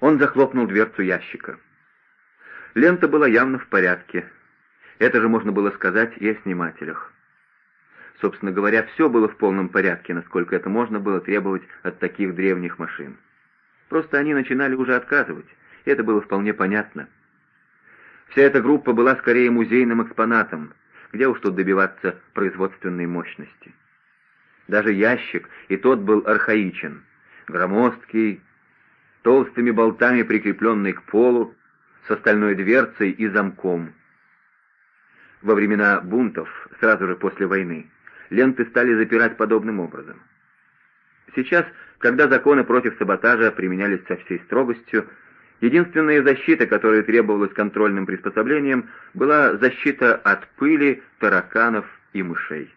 Он захлопнул дверцу ящика. Лента была явно в порядке. Это же можно было сказать и о снимателях. Собственно говоря, все было в полном порядке, насколько это можно было требовать от таких древних машин. Просто они начинали уже отказывать, и это было вполне понятно. Вся эта группа была скорее музейным экспонатом, где уж тут добиваться производственной мощности. Даже ящик, и тот был архаичен, громоздкий, толстыми болтами прикрепленный к полу, с остальной дверцей и замком. Во времена бунтов, сразу же после войны, ленты стали запирать подобным образом. Сейчас, когда законы против саботажа применялись со всей строгостью, единственная защита, которая требовалась контрольным приспособлением, была защита от пыли, тараканов и мышей.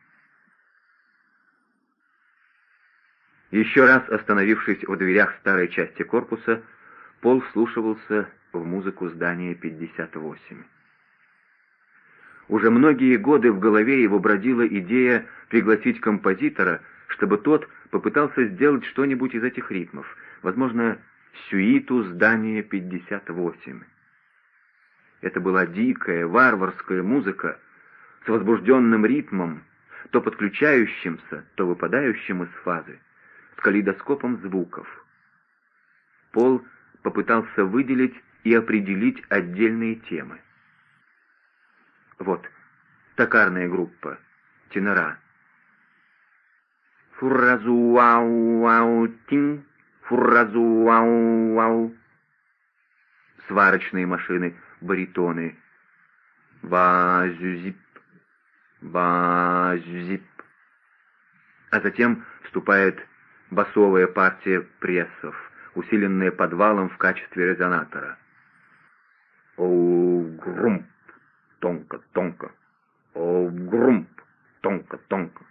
Еще раз остановившись в дверях старой части корпуса, Пол вслушивался в музыку здания 58. Уже многие годы в голове его бродила идея пригласить композитора, чтобы тот попытался сделать что-нибудь из этих ритмов, возможно, сюиту здания 58. Это была дикая, варварская музыка с возбужденным ритмом, то подключающимся, то выпадающим из фазы, калейдоскопом звуков. Пол попытался выделить и определить отдельные темы. Вот, токарная группа, тенора. Фуразу-вау-вау-тин, фуразу-вау-вау. Сварочные машины, баритоны. Базюзип, базюзип. А затем вступает басовая партия прессов, усиленная подвалом в качестве резонатора. Оу-грумп, тонко-тонко. Оу-грумп, тонко-тонко.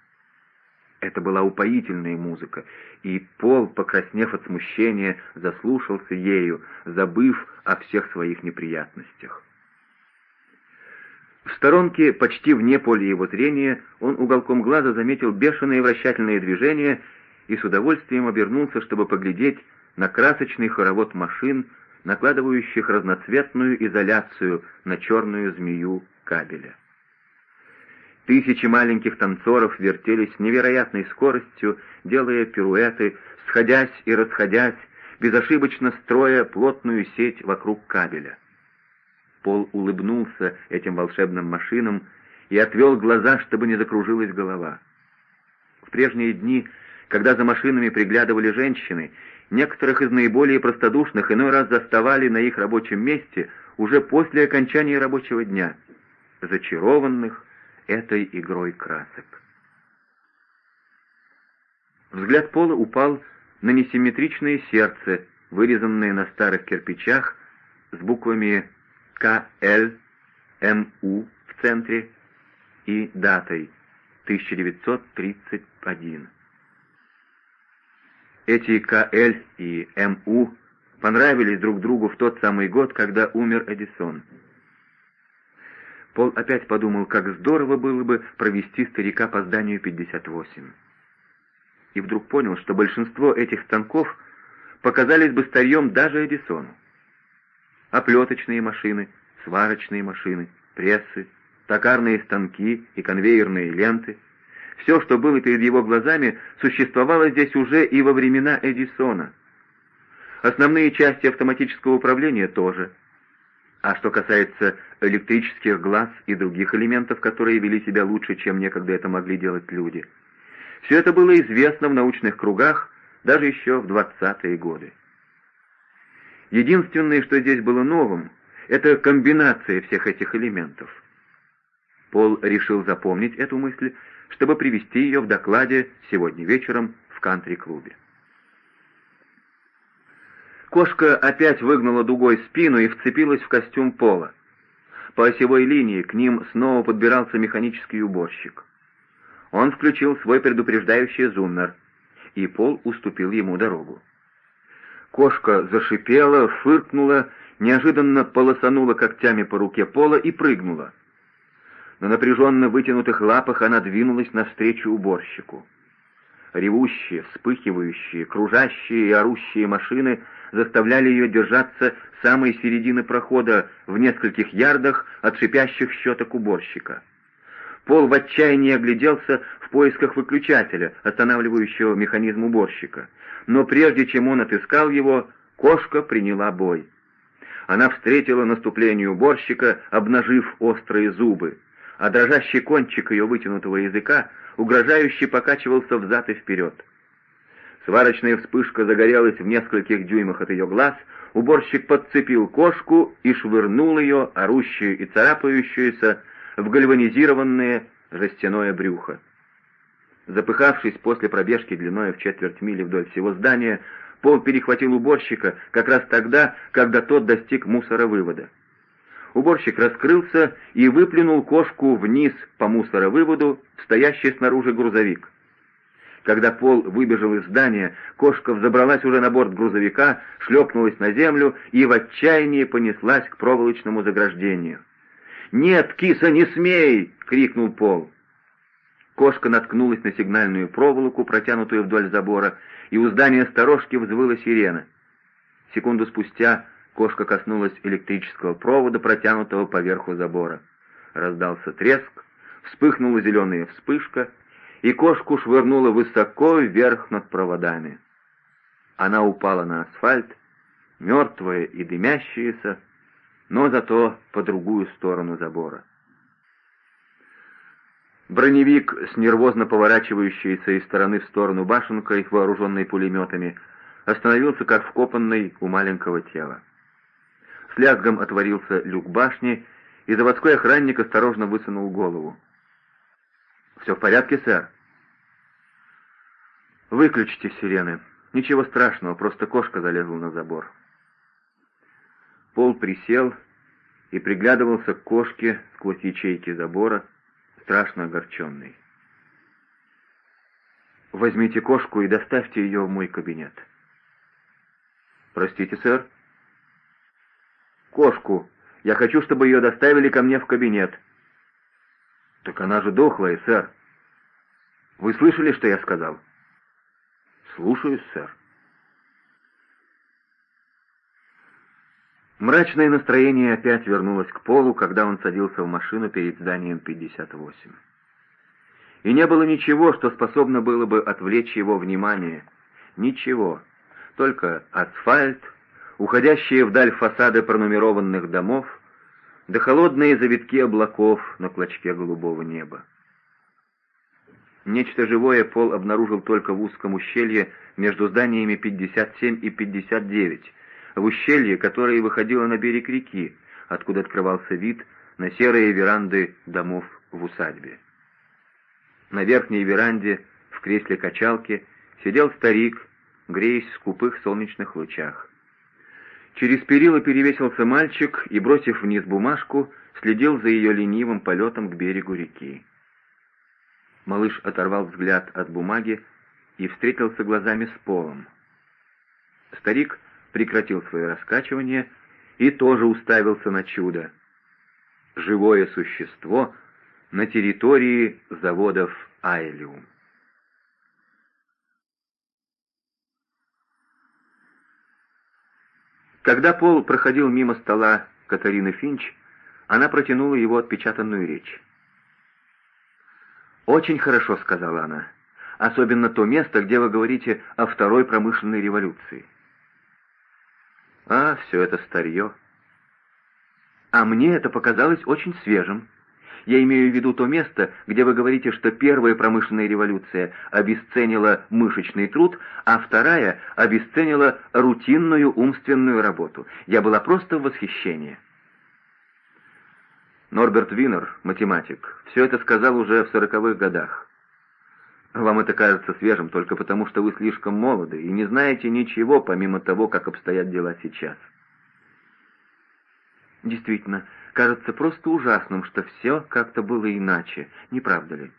Это была упоительная музыка, и Пол, покраснев от смущения, заслушался ею, забыв о всех своих неприятностях. В сторонке, почти вне поля его зрения, он уголком глаза заметил бешеные вращательные движения и с удовольствием обернулся, чтобы поглядеть на красочный хоровод машин, накладывающих разноцветную изоляцию на черную змею кабеля. Тысячи маленьких танцоров вертелись невероятной скоростью, делая пируэты, сходясь и расходясь, безошибочно строя плотную сеть вокруг кабеля. Пол улыбнулся этим волшебным машинам и отвел глаза, чтобы не закружилась голова. В прежние дни, когда за машинами приглядывали женщины, некоторых из наиболее простодушных иной раз заставали на их рабочем месте уже после окончания рабочего дня, зачарованных этой игрой красок. Взгляд Пола упал на несимметричное сердце, вырезанное на старых кирпичах с буквами КЛ, МУ в центре и датой 1931. Эти КЛ и МУ понравились друг другу в тот самый год, когда умер Эдисон. Пол опять подумал, как здорово было бы провести старика по зданию 58. И вдруг понял, что большинство этих станков показались бы старьем даже Эдисону. Оплеточные машины, сварочные машины, прессы, токарные станки и конвейерные ленты — все, что было перед его глазами, существовало здесь уже и во времена Эдисона. Основные части автоматического управления тоже — а что касается электрических глаз и других элементов, которые вели себя лучше, чем некогда это могли делать люди, все это было известно в научных кругах даже еще в 20-е годы. Единственное, что здесь было новым, это комбинация всех этих элементов. Пол решил запомнить эту мысль, чтобы привести ее в докладе сегодня вечером в кантри-клубе. Кошка опять выгнула дугой спину и вцепилась в костюм пола. По осевой линии к ним снова подбирался механический уборщик. Он включил свой предупреждающий зуммер, и Пол уступил ему дорогу. Кошка зашипела, фыркнула, неожиданно полосанула когтями по руке Пола и прыгнула. На напряженно вытянутых лапах она двинулась навстречу уборщику. Ревущие, вспыхивающие, кружащие и орущие машины заставляли ее держаться самой середины прохода в нескольких ярдах от шипящих щеток уборщика. Пол в отчаянии огляделся в поисках выключателя, останавливающего механизм уборщика. Но прежде чем он отыскал его, кошка приняла бой. Она встретила наступление уборщика, обнажив острые зубы, а дрожащий кончик ее вытянутого языка угрожающе покачивался взад и вперед. Сварочная вспышка загорелась в нескольких дюймах от ее глаз, уборщик подцепил кошку и швырнул ее, орущую и царапающуюся, в гальванизированное жестяное брюхо. Запыхавшись после пробежки длиной в четверть мили вдоль всего здания, Пол перехватил уборщика как раз тогда, когда тот достиг мусоровывода. Уборщик раскрылся и выплюнул кошку вниз по мусоровыводу стоящий снаружи грузовик. Когда Пол выбежал из здания, кошка взобралась уже на борт грузовика, шлепнулась на землю и в отчаянии понеслась к проволочному заграждению. «Нет, киса, не смей!» — крикнул Пол. Кошка наткнулась на сигнальную проволоку, протянутую вдоль забора, и у здания сторожки взвыла сирена. Секунду спустя кошка коснулась электрического провода, протянутого поверху забора. Раздался треск, вспыхнула зеленая вспышка, и кошку швырнуло высоко вверх над проводами. Она упала на асфальт, мертвая и дымящаяся, но зато по другую сторону забора. Броневик с нервозно поворачивающейся из стороны в сторону башенкой, вооруженной пулеметами, остановился как вкопанный у маленького тела. С лязгом отворился люк башни, и заводской охранник осторожно высунул голову. «Все в порядке, сэр?» «Выключите сирены. Ничего страшного, просто кошка залезла на забор». Пол присел и приглядывался к кошке сквозь ячейки забора, страшно огорченный. «Возьмите кошку и доставьте ее в мой кабинет». «Простите, сэр?» «Кошку. Я хочу, чтобы ее доставили ко мне в кабинет». «Так она же дохлая, сэр». «Вы слышали, что я сказал?» «Слушаюсь, сэр». Мрачное настроение опять вернулось к Полу, когда он садился в машину перед зданием 58. И не было ничего, что способно было бы отвлечь его внимание. Ничего. Только асфальт, уходящие вдаль фасады пронумерованных домов, да холодные завитки облаков на клочке голубого неба. Нечто живое Пол обнаружил только в узком ущелье между зданиями 57 и 59, в ущелье, которое выходило на берег реки, откуда открывался вид на серые веранды домов в усадьбе. На верхней веранде, в кресле качалки, сидел старик, греясь в скупых солнечных лучах. Через перила перевесился мальчик и, бросив вниз бумажку, следил за ее ленивым полетом к берегу реки. Малыш оторвал взгляд от бумаги и встретился глазами с полом. Старик прекратил свое раскачивание и тоже уставился на чудо. Живое существо на территории заводов Айлиум. Когда Пол проходил мимо стола Катарины Финч, она протянула его отпечатанную речь. «Очень хорошо», — сказала она, — «особенно то место, где вы говорите о второй промышленной революции». А, все это старье. А мне это показалось очень свежим. Я имею в виду то место, где вы говорите, что первая промышленная революция обесценила мышечный труд, а вторая обесценила рутинную умственную работу. Я была просто в восхищении. Норберт Винер, математик, все это сказал уже в сороковых годах. Вам это кажется свежим только потому, что вы слишком молоды и не знаете ничего, помимо того, как обстоят дела сейчас. Действительно, кажется просто ужасным, что все как-то было иначе, не правда ли?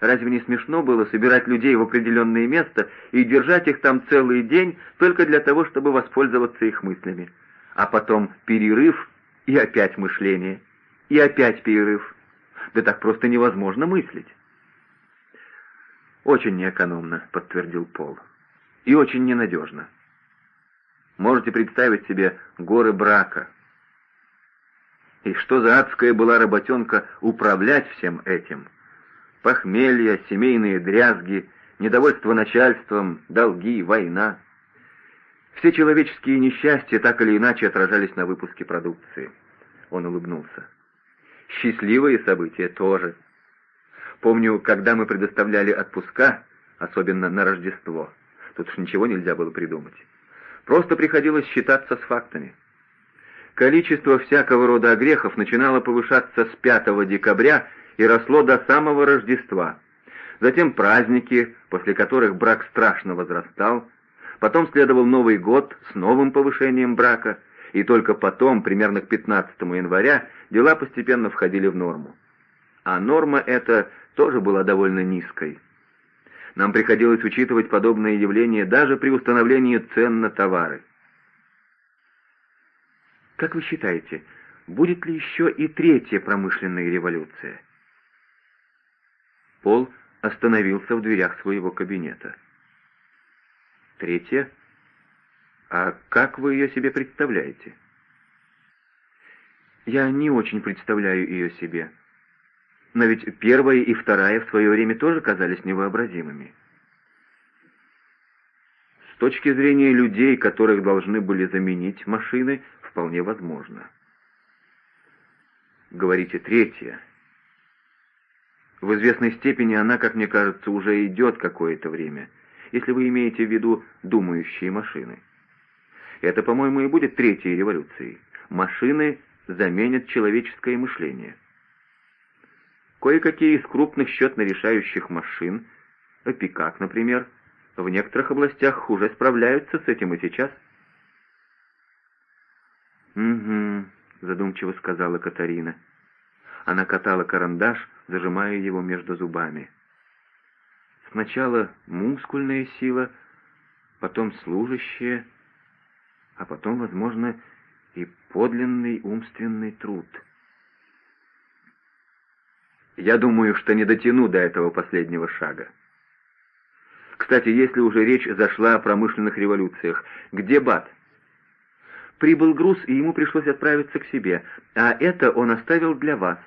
Разве не смешно было собирать людей в определенное место и держать их там целый день только для того, чтобы воспользоваться их мыслями? А потом перерыв и опять мышление, и опять перерыв. Да так просто невозможно мыслить. «Очень неэкономно», — подтвердил Пол. «И очень ненадежно». Можете представить себе горы брака. И что за адская была работенка управлять всем этим? Похмелье, семейные дрязги, недовольство начальством, долги, война. Все человеческие несчастья так или иначе отражались на выпуске продукции. Он улыбнулся. Счастливые события тоже. Помню, когда мы предоставляли отпуска, особенно на Рождество, тут уж ничего нельзя было придумать. Просто приходилось считаться с фактами. Количество всякого рода грехов начинало повышаться с 5 декабря и росло до самого Рождества. Затем праздники, после которых брак страшно возрастал, потом следовал Новый год с новым повышением брака, и только потом, примерно к 15 января, дела постепенно входили в норму. А норма эта тоже была довольно низкой. Нам приходилось учитывать подобные явления даже при установлении цен на товары. Как вы считаете, будет ли еще и третья промышленная революция? Пол остановился в дверях своего кабинета. Третья? А как вы ее себе представляете? Я не очень представляю ее себе. Но ведь первая и вторая в свое время тоже казались невообразимыми. С точки зрения людей, которых должны были заменить машины, вполне возможно. Говорите, третья. В известной степени она, как мне кажется, уже идет какое-то время, если вы имеете в виду думающие машины. Это, по-моему, и будет третьей революцией. Машины заменят человеческое мышление. Кое-какие из крупных счетно-решающих машин, Пикак, например, в некоторых областях уже справляются с этим и сейчас. «Угу», — задумчиво сказала Катарина. Она катала карандаш, зажимая его между зубами. Сначала мускульная сила, потом служащая, а потом, возможно, и подлинный умственный труд — я думаю, что не дотяну до этого последнего шага. Кстати, если уже речь зашла о промышленных революциях, где Бат? Прибыл груз, и ему пришлось отправиться к себе, а это он оставил для вас.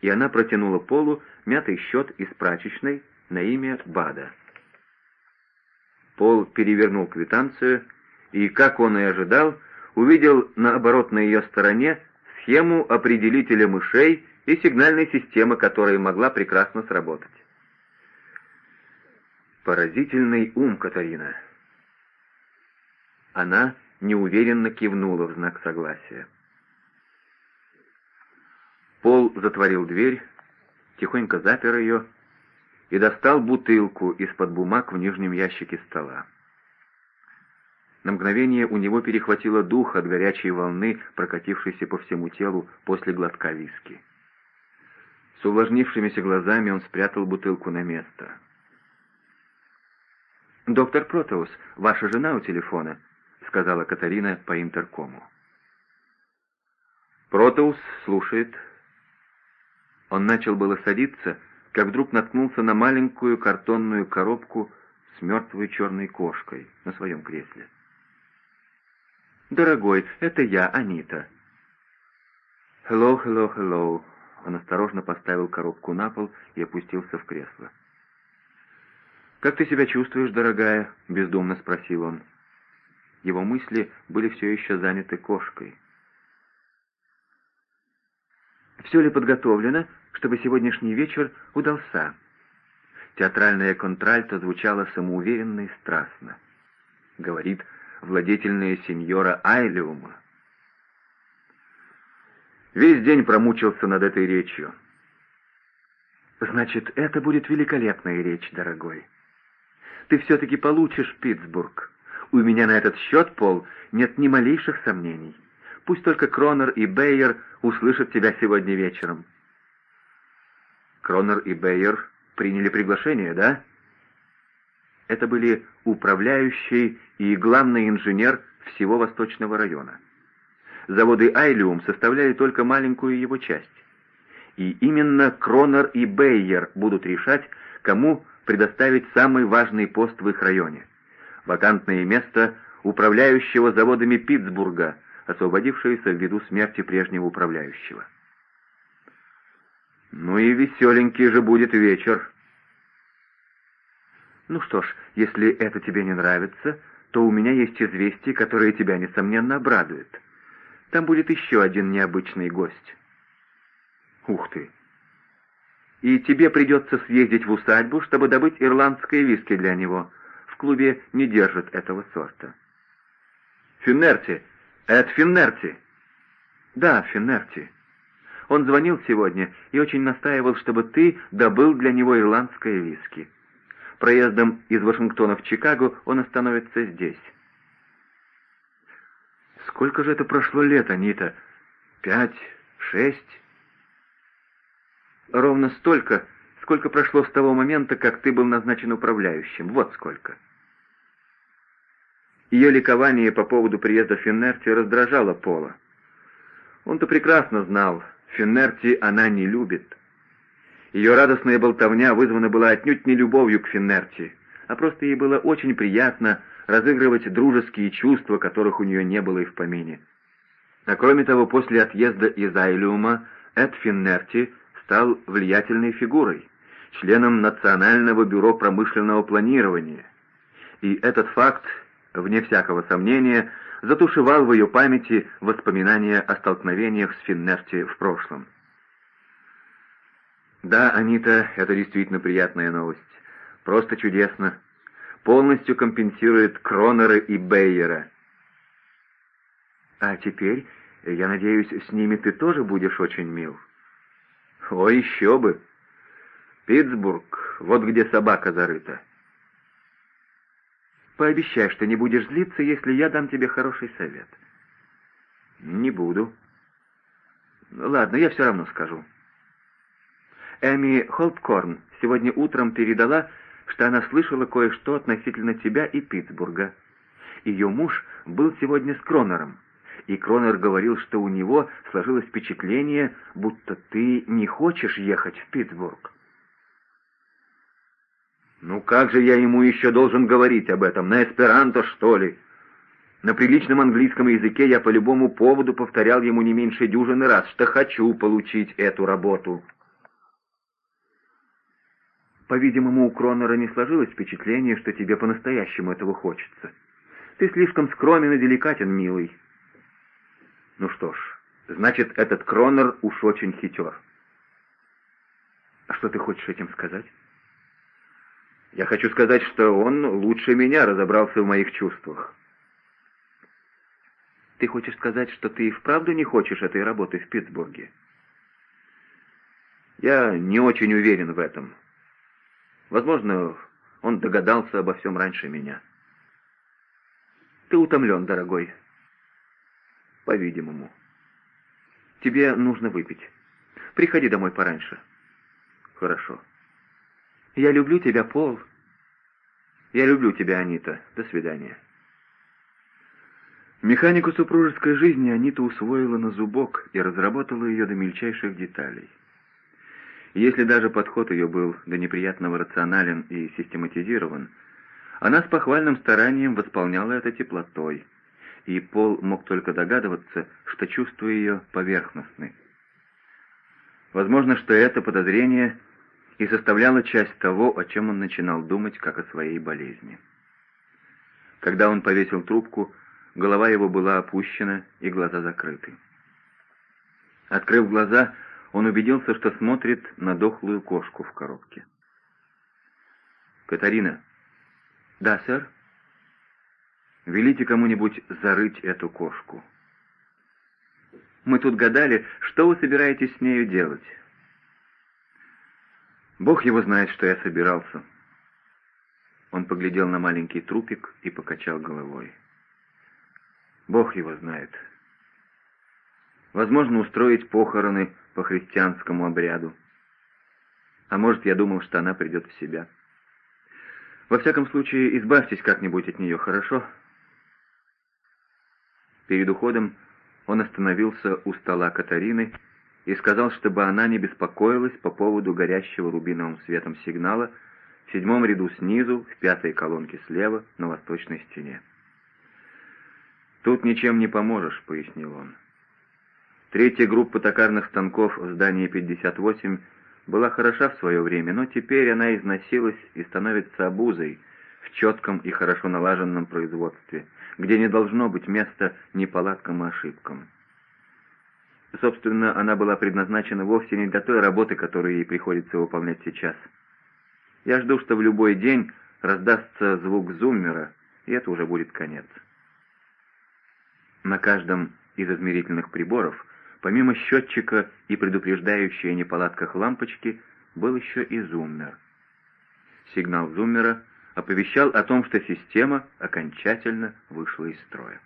И она протянула Полу мятый счет из прачечной на имя Бада. Пол перевернул квитанцию и, как он и ожидал, увидел на оборотной ее стороне схему определителя мышей и сигнальной системы, которая могла прекрасно сработать. Поразительный ум Катарина. Она неуверенно кивнула в знак согласия. Пол затворил дверь, тихонько запер ее и достал бутылку из-под бумаг в нижнем ящике стола. На мгновение у него перехватило дух от горячей волны, прокатившейся по всему телу после глотка виски. С увлажнившимися глазами он спрятал бутылку на место. «Доктор Протеус, ваша жена у телефона», — сказала Катарина по интеркому. Протеус слушает. Он начал было садиться, как вдруг наткнулся на маленькую картонную коробку с мертвой черной кошкой на своем кресле. «Дорогой, это я, Анита». «Hello, hello, hello», он осторожно поставил коробку на пол и опустился в кресло. «Как ты себя чувствуешь, дорогая?» — бездумно спросил он. Его мысли были все еще заняты кошкой. «Все ли подготовлено, чтобы сегодняшний вечер удался?» Театральная контральто звучала самоуверенно и страстно. Говорит владетельная сеньора Айлиума. Весь день промучился над этой речью. Значит, это будет великолепная речь, дорогой. Ты все-таки получишь Питтсбург. У меня на этот счет, Пол, нет ни малейших сомнений. Пусть только Кронер и Бейер услышат тебя сегодня вечером. Кронер и Бейер приняли приглашение, да? Это были управляющий и главный инженер всего Восточного района заводы Айлиум составляли только маленькую его часть. И именно Кронер и Бейер будут решать, кому предоставить самый важный пост в их районе. Вакантное место управляющего заводами Питтсбурга, освободившегося ввиду смерти прежнего управляющего. «Ну и веселенький же будет вечер». «Ну что ж, если это тебе не нравится, то у меня есть известие, которое тебя, несомненно, обрадует. Там будет еще один необычный гость». «Ух ты! И тебе придется съездить в усадьбу, чтобы добыть ирландское виски для него. Клубе не держат этого сорта». «Финнерти! Это Финнерти!» «Да, Финнерти. Он звонил сегодня и очень настаивал, чтобы ты добыл для него ирландское виски. Проездом из Вашингтона в Чикаго он остановится здесь». «Сколько же это прошло лет, Анита? Пять? Шесть?» «Ровно столько, сколько прошло с того момента, как ты был назначен управляющим. Вот сколько». Ее ликование по поводу приезда Финнерти раздражало Пола. Он-то прекрасно знал, Финнерти она не любит. Ее радостная болтовня вызвана была отнюдь не любовью к Финнерти, а просто ей было очень приятно разыгрывать дружеские чувства, которых у нее не было и в помине. А кроме того, после отъезда из Айлиума Эд Финнерти стал влиятельной фигурой, членом Национального бюро промышленного планирования. И этот факт вне всякого сомнения, затушевал в ее памяти воспоминания о столкновениях с Финнерти в прошлом. Да, Анита, это действительно приятная новость. Просто чудесно. Полностью компенсирует Кронера и Бейера. А теперь, я надеюсь, с ними ты тоже будешь очень мил. О, еще бы! Питтсбург, вот где собака зарыта. Пообещай, что не будешь злиться, если я дам тебе хороший совет». «Не буду». «Ладно, я все равно скажу». Эми Холткорн сегодня утром передала, что она слышала кое-что относительно тебя и Питтсбурга. Ее муж был сегодня с Кронером, и Кронер говорил, что у него сложилось впечатление, будто ты не хочешь ехать в Питтсбург. Ну как же я ему еще должен говорить об этом? На эсперанто, что ли? На приличном английском языке я по любому поводу повторял ему не меньше дюжины раз, что хочу получить эту работу. По-видимому, у Кронера не сложилось впечатление, что тебе по-настоящему этого хочется. Ты слишком скромен и деликатен, милый. Ну что ж, значит, этот Кронер уж очень хитер. А что ты хочешь этим сказать? Я хочу сказать, что он лучше меня разобрался в моих чувствах. Ты хочешь сказать, что ты и вправду не хочешь этой работы в Питтсбурге? Я не очень уверен в этом. Возможно, он догадался обо всем раньше меня. Ты утомлен, дорогой. По-видимому. Тебе нужно выпить. Приходи домой пораньше. Хорошо. «Я люблю тебя, Пол». «Я люблю тебя, Анита. До свидания». Механику супружеской жизни Анита усвоила на зубок и разработала ее до мельчайших деталей. Если даже подход ее был до неприятного рационален и систематизирован, она с похвальным старанием восполняла это теплотой, и Пол мог только догадываться, что чувства ее поверхностны. Возможно, что это подозрение и составляла часть того, о чем он начинал думать, как о своей болезни. Когда он повесил трубку, голова его была опущена и глаза закрыты. Открыв глаза, он убедился, что смотрит на дохлую кошку в коробке. «Катарина». «Да, сэр?» «Велите кому-нибудь зарыть эту кошку». «Мы тут гадали, что вы собираетесь с нею делать?» Бог его знает, что я собирался. Он поглядел на маленький трупик и покачал головой. Бог его знает. Возможно, устроить похороны по христианскому обряду. А может, я думал, что она придет в себя. Во всяком случае, избавьтесь как-нибудь от нее, хорошо? Перед уходом он остановился у стола Катарины и сказал, чтобы она не беспокоилась по поводу горящего рубиновым светом сигнала в седьмом ряду снизу, в пятой колонке слева, на восточной стене. «Тут ничем не поможешь», — пояснил он. Третья группа токарных станков в здании 58 была хороша в свое время, но теперь она износилась и становится обузой в четком и хорошо налаженном производстве, где не должно быть места неполадкам и ошибкам. Собственно, она была предназначена вовсе не для той работы, которую ей приходится выполнять сейчас. Я жду, что в любой день раздастся звук зуммера, и это уже будет конец. На каждом из измерительных приборов, помимо счетчика и предупреждающей о неполадках лампочки, был еще и зуммер. Сигнал зуммера оповещал о том, что система окончательно вышла из строя.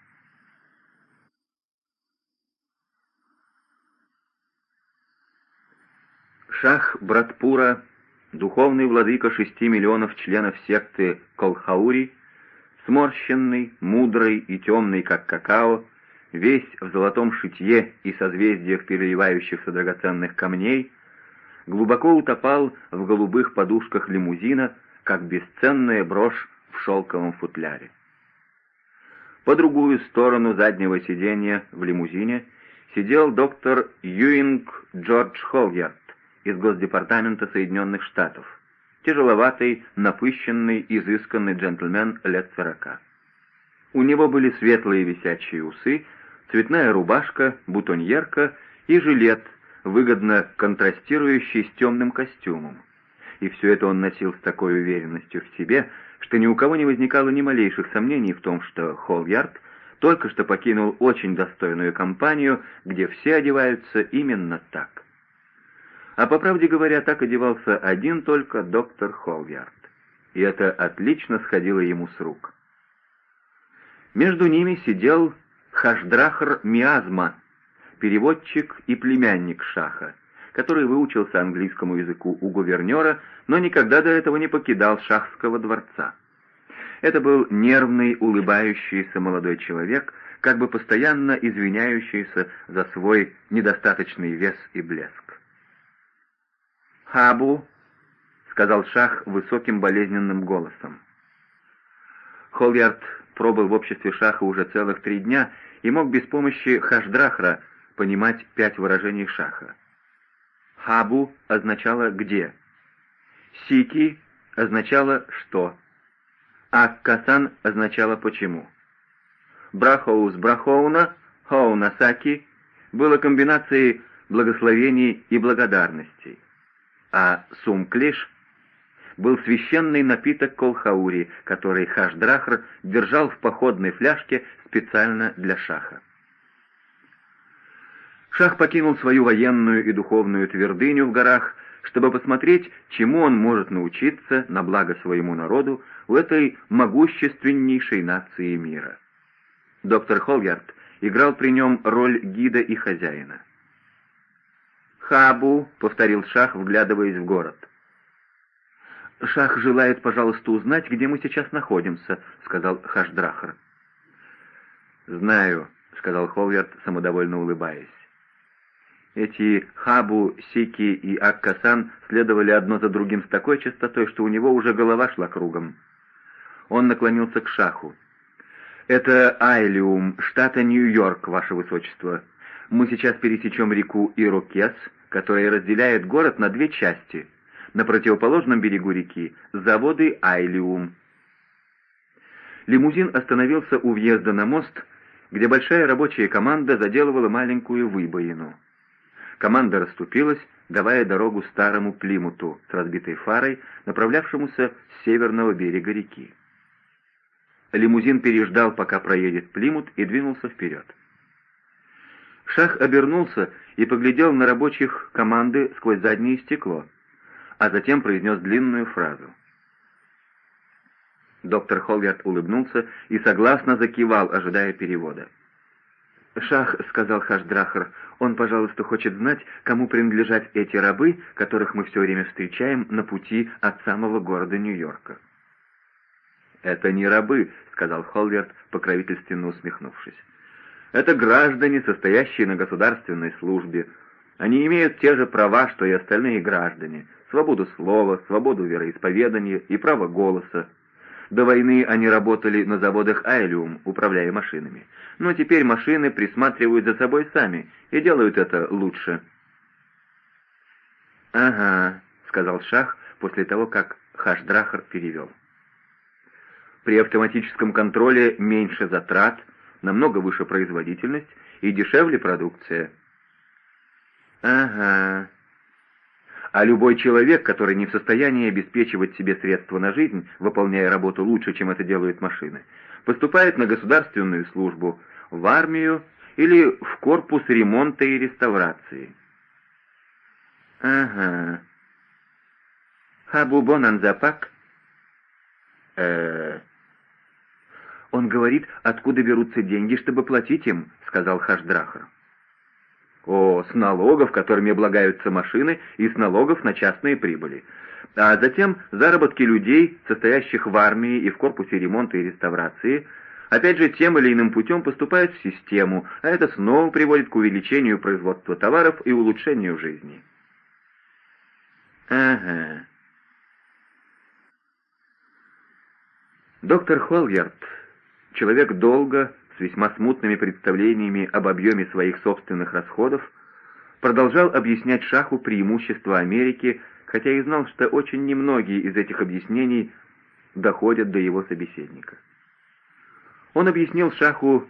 Шах Братпура, духовный владыка шести миллионов членов секты Колхаури, сморщенный, мудрый и темный, как какао, весь в золотом шитье и созвездиях переливающихся драгоценных камней, глубоко утопал в голубых подушках лимузина, как бесценная брошь в шелковом футляре. По другую сторону заднего сиденья в лимузине сидел доктор Юинг Джордж Холгерт из Госдепартамента Соединенных Штатов, тяжеловатый, напыщенный, изысканный джентльмен лет сорока. У него были светлые висячие усы, цветная рубашка, бутоньерка и жилет, выгодно контрастирующий с темным костюмом. И все это он носил с такой уверенностью в себе, что ни у кого не возникало ни малейших сомнений в том, что Холлярд только что покинул очень достойную компанию, где все одеваются именно так. А по правде говоря, так одевался один только доктор Холлярд. И это отлично сходило ему с рук. Между ними сидел Хашдрахар Миазма, переводчик и племянник Шаха, который выучился английскому языку у гувернера, но никогда до этого не покидал шахского дворца. Это был нервный, улыбающийся молодой человек, как бы постоянно извиняющийся за свой недостаточный вес и блеск. «Хабу», — сказал Шах высоким болезненным голосом. Холярд пробыл в обществе Шаха уже целых три дня и мог без помощи Хашдрахра понимать пять выражений Шаха. Хабу означало «где», Сики означало «что», а Касан означало «почему». Брахоус Брахоуна, Хоунасаки было комбинацией благословений и благодарностей а сумклиш был священный напиток колхаури, который Хашдрахр держал в походной фляжке специально для шаха. Шах покинул свою военную и духовную твердыню в горах, чтобы посмотреть, чему он может научиться на благо своему народу у этой могущественнейшей нации мира. Доктор Холгард играл при нем роль гида и хозяина. «Хабу», — повторил Шах, вглядываясь в город. «Шах желает, пожалуйста, узнать, где мы сейчас находимся», — сказал Хашдрахар. «Знаю», — сказал Холверт, самодовольно улыбаясь. Эти Хабу, Сики и Аккасан следовали одно за другим с такой частотой, что у него уже голова шла кругом. Он наклонился к Шаху. «Это Айлиум, штата Нью-Йорк, ваше высочество. Мы сейчас пересечем реку Ирокес, которая разделяет город на две части. На противоположном берегу реки — заводы Айлиум. Лимузин остановился у въезда на мост, где большая рабочая команда заделывала маленькую выбоину. Команда расступилась, давая дорогу старому Плимуту с разбитой фарой, направлявшемуся с северного берега реки. Лимузин переждал, пока проедет Плимут, и двинулся вперед. Шах обернулся и поглядел на рабочих команды сквозь заднее стекло, а затем произнес длинную фразу. Доктор Холгард улыбнулся и согласно закивал, ожидая перевода. «Шах», — сказал Хашдрахар, — «он, пожалуйста, хочет знать, кому принадлежат эти рабы, которых мы все время встречаем на пути от самого города Нью-Йорка». «Это не рабы», — сказал Холверт, покровительственно усмехнувшись. Это граждане, состоящие на государственной службе. Они имеют те же права, что и остальные граждане. Свободу слова, свободу вероисповедания и право голоса. До войны они работали на заводах «Айлиум», управляя машинами. Но теперь машины присматривают за собой сами и делают это лучше. «Ага», — сказал Шах после того, как Хашдрахар перевел. При автоматическом контроле меньше затрат, намного выше производительность и дешевле продукция. Ага. А любой человек, который не в состоянии обеспечивать себе средства на жизнь, выполняя работу лучше, чем это делают машины, поступает на государственную службу, в армию или в корпус ремонта и реставрации. Ага. Хабубон Анзапак? «Он говорит, откуда берутся деньги, чтобы платить им», — сказал Хашдрахар. «О, с налогов, которыми облагаются машины, и с налогов на частные прибыли. А затем заработки людей, состоящих в армии и в корпусе ремонта и реставрации, опять же тем или иным путем поступают в систему, а это снова приводит к увеличению производства товаров и улучшению жизни». «Ага». Доктор Холгерт Человек долго, с весьма смутными представлениями об объеме своих собственных расходов, продолжал объяснять Шаху преимущества Америки, хотя и знал, что очень немногие из этих объяснений доходят до его собеседника. Он объяснил Шаху,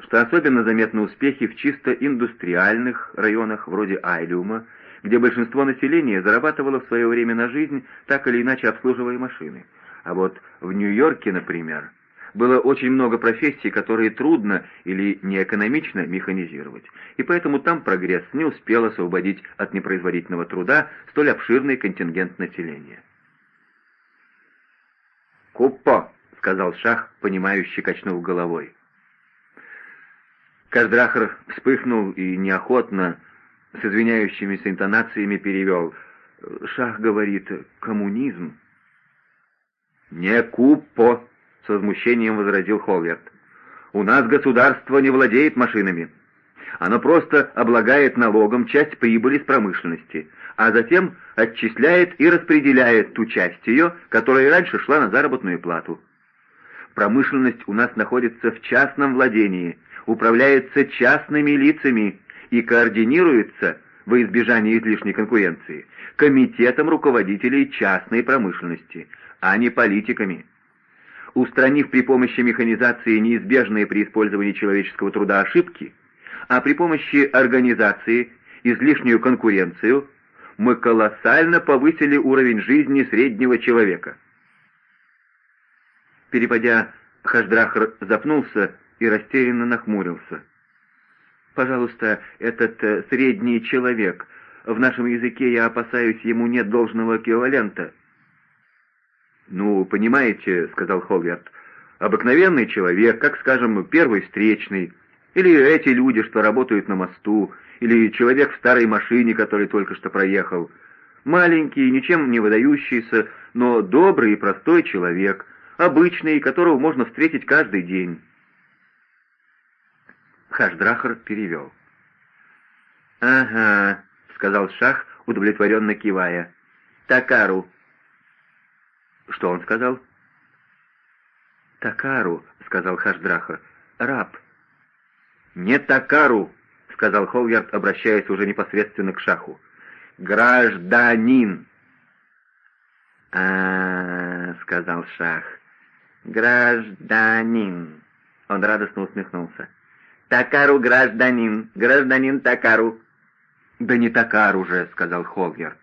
что особенно заметны успехи в чисто индустриальных районах вроде Айлюма, где большинство населения зарабатывало в свое время на жизнь, так или иначе обслуживая машины. А вот в Нью-Йорке, например, было очень много профессий, которые трудно или неэкономично механизировать, и поэтому там прогресс не успел освободить от непроизводительного труда столь обширный контингент населения. «Куппо!» — сказал Шах, понимающий, качнув головой. Каздрахар вспыхнул и неохотно, с извиняющимися интонациями перевел. «Шах говорит, коммунизм». «Не куппо!» С возмущением возразил Холверт. «У нас государство не владеет машинами. Оно просто облагает налогом часть прибыли с промышленности, а затем отчисляет и распределяет ту часть ее, которая раньше шла на заработную плату. Промышленность у нас находится в частном владении, управляется частными лицами и координируется, во избежание излишней конкуренции, комитетом руководителей частной промышленности, а не политиками устранив при помощи механизации неизбежные при использовании человеческого труда ошибки, а при помощи организации излишнюю конкуренцию, мы колоссально повысили уровень жизни среднего человека. Переводя, Хашдрахар запнулся и растерянно нахмурился. «Пожалуйста, этот э, средний человек, в нашем языке, я опасаюсь, ему нет должного эквивалента». «Ну, понимаете», — сказал Хогарт, — «обыкновенный человек, как, скажем, первый встречный, или эти люди, что работают на мосту, или человек в старой машине, который только что проехал. Маленький, ничем не выдающийся, но добрый и простой человек, обычный, которого можно встретить каждый день». Хашдрахар перевел. «Ага», — сказал Шах, удовлетворенно кивая. «Такару, что он сказал? «Такару», — сказал Хашдраха, — «раб». «Не Такару», — сказал Холгард, обращаясь уже непосредственно к Шаху. «Гражданин». А, сказал Шах, — «гражданин». Он радостно усмехнулся. «Такару гражданин, гражданин Такару». «Да не Такару же», — сказал Холгард.